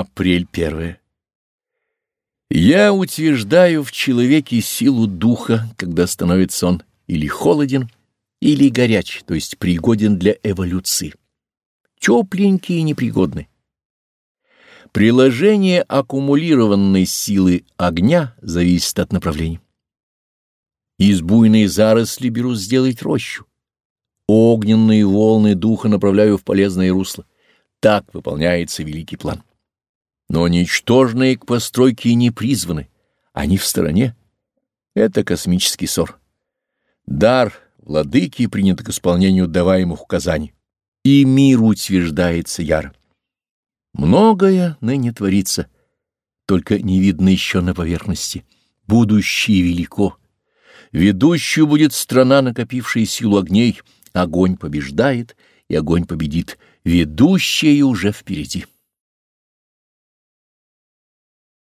Апрель первое. Я утверждаю в человеке силу духа, когда становится он или холоден, или горяч, то есть пригоден для эволюции. Тепленький и непригодный. Приложение аккумулированной силы огня зависит от направления. Из буйной заросли беру сделать рощу. Огненные волны духа направляю в полезное русло. Так выполняется великий план. Но ничтожные к постройке не призваны, они в стороне. Это космический ссор. Дар владыки принят к исполнению даваемых указаний, и мир утверждается яро. Многое ныне творится, только не видно еще на поверхности. Будущее велико. Ведущую будет страна, накопившая силу огней. Огонь побеждает, и огонь победит. Ведущее уже впереди.